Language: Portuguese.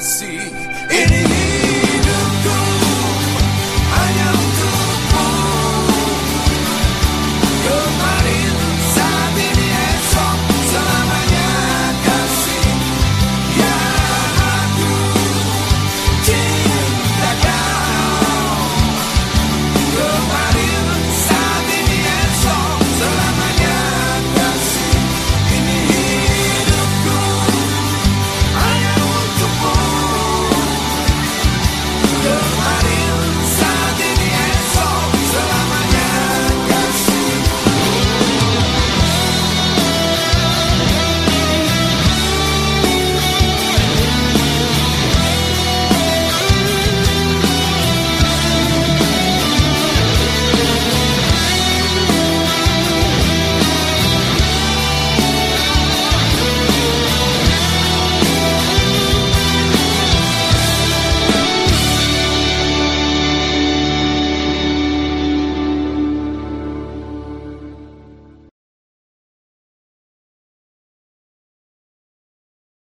assim. Ele Yeah.